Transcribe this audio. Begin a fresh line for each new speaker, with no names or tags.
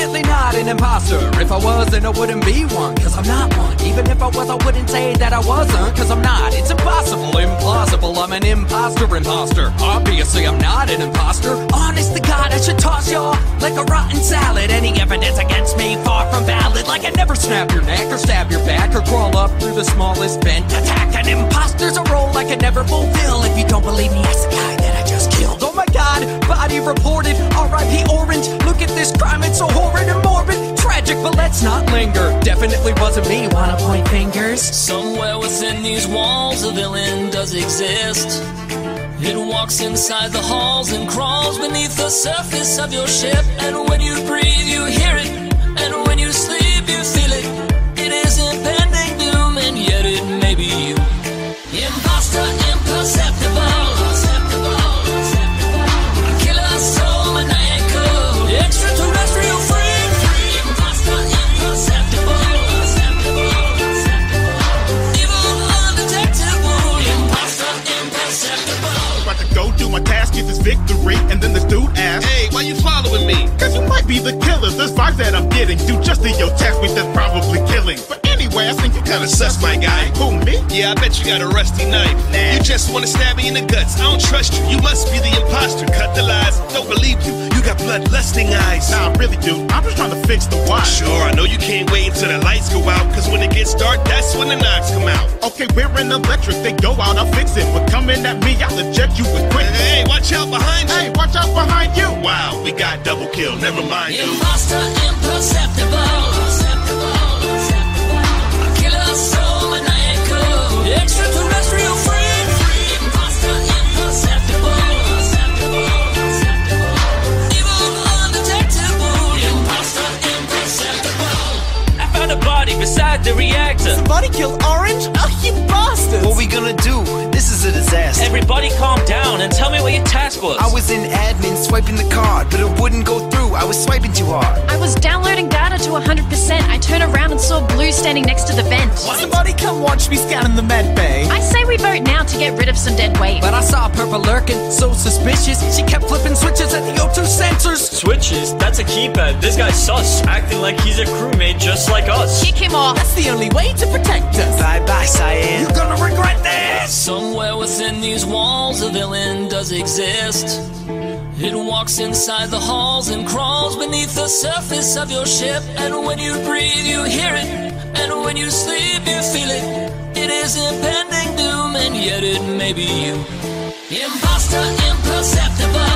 definitely not an imposter. If I was, then I wouldn't be one, cause I'm not one. Even if I was, I wouldn't say that I wasn't, cause I'm not. It's impossible, implausible. I'm an imposter, imposter. Obviously, I'm not an imposter. Honest to God, I should toss y'all like a rotten salad. Any evidence against me, far from valid. Like I never snap your neck or stab your back or crawl up through the smallest vent. Attack an imposter's a role I could never fulfill. If you don't believe me, ask the guy that I just killed. Oh my god, body reported. R.I.P. Definitely wasn't me. Wanna point fingers?
Somewhere within these walls, a villain does exist. It walks inside the halls and crawls beneath the surface of your ship. And when you breathe, you hear it. And when you sleep,
About to go do my task, get this victory, and then this dude asks,
Hey, why you following me?
Cause you might be the killer. This vibes that I'm getting. Do just to your task, which that's probably killing. But anyway, I think you
Kinda sus, my guy.
Who, me?
Yeah, I bet you got a rusty knife.
Nah.
You just wanna stab me in the guts. I don't trust you. You must be the imposter. Cut the lies. Don't believe you. You got bloodlusting eyes.
Nah, I really do. I'm just trying to fix the why.
Sure, I know you can't wait until the lights go out. Cause when it gets dark, that's when the knocks come out.
Okay, we're in the electric. They go out, I'll fix it. But coming at me, I'll eject you with quick.
Hey, watch out behind you.
Hey, watch out behind you.
Wow, we got double kill. Never mind.
Imposter, imperceptible.
Body beside the reactor.
Somebody killed Orange? Oh, you bastards!
What we gonna do? This is a disaster.
Everybody calm down and tell me what your task was.
I was in admin swiping the card, but it wouldn't go through. I was swiping too hard.
I was downloading data to 100%. I turned around and saw Blue standing next to the vent.
Why Somebody come watch me scanning the med bay.
I say we vote now to get rid of some dead weight.
But I saw Purple lurking, so suspicious. She kept flipping switches at the O2 sensors.
Switches? That's a keypad. This guy's sus, acting like he's a crewmate just like us.
Kick him off.
That's the only way to protect us.
Bye bye, Cyan.
You're gonna regret this!
Somewhere within these walls, a villain does exist. It walks inside the halls and crawls beneath the surface of your ship. And when you breathe, you hear it. And when you sleep, you feel it. It is impending doom, and yet it may be you. Imposter, imperceptible.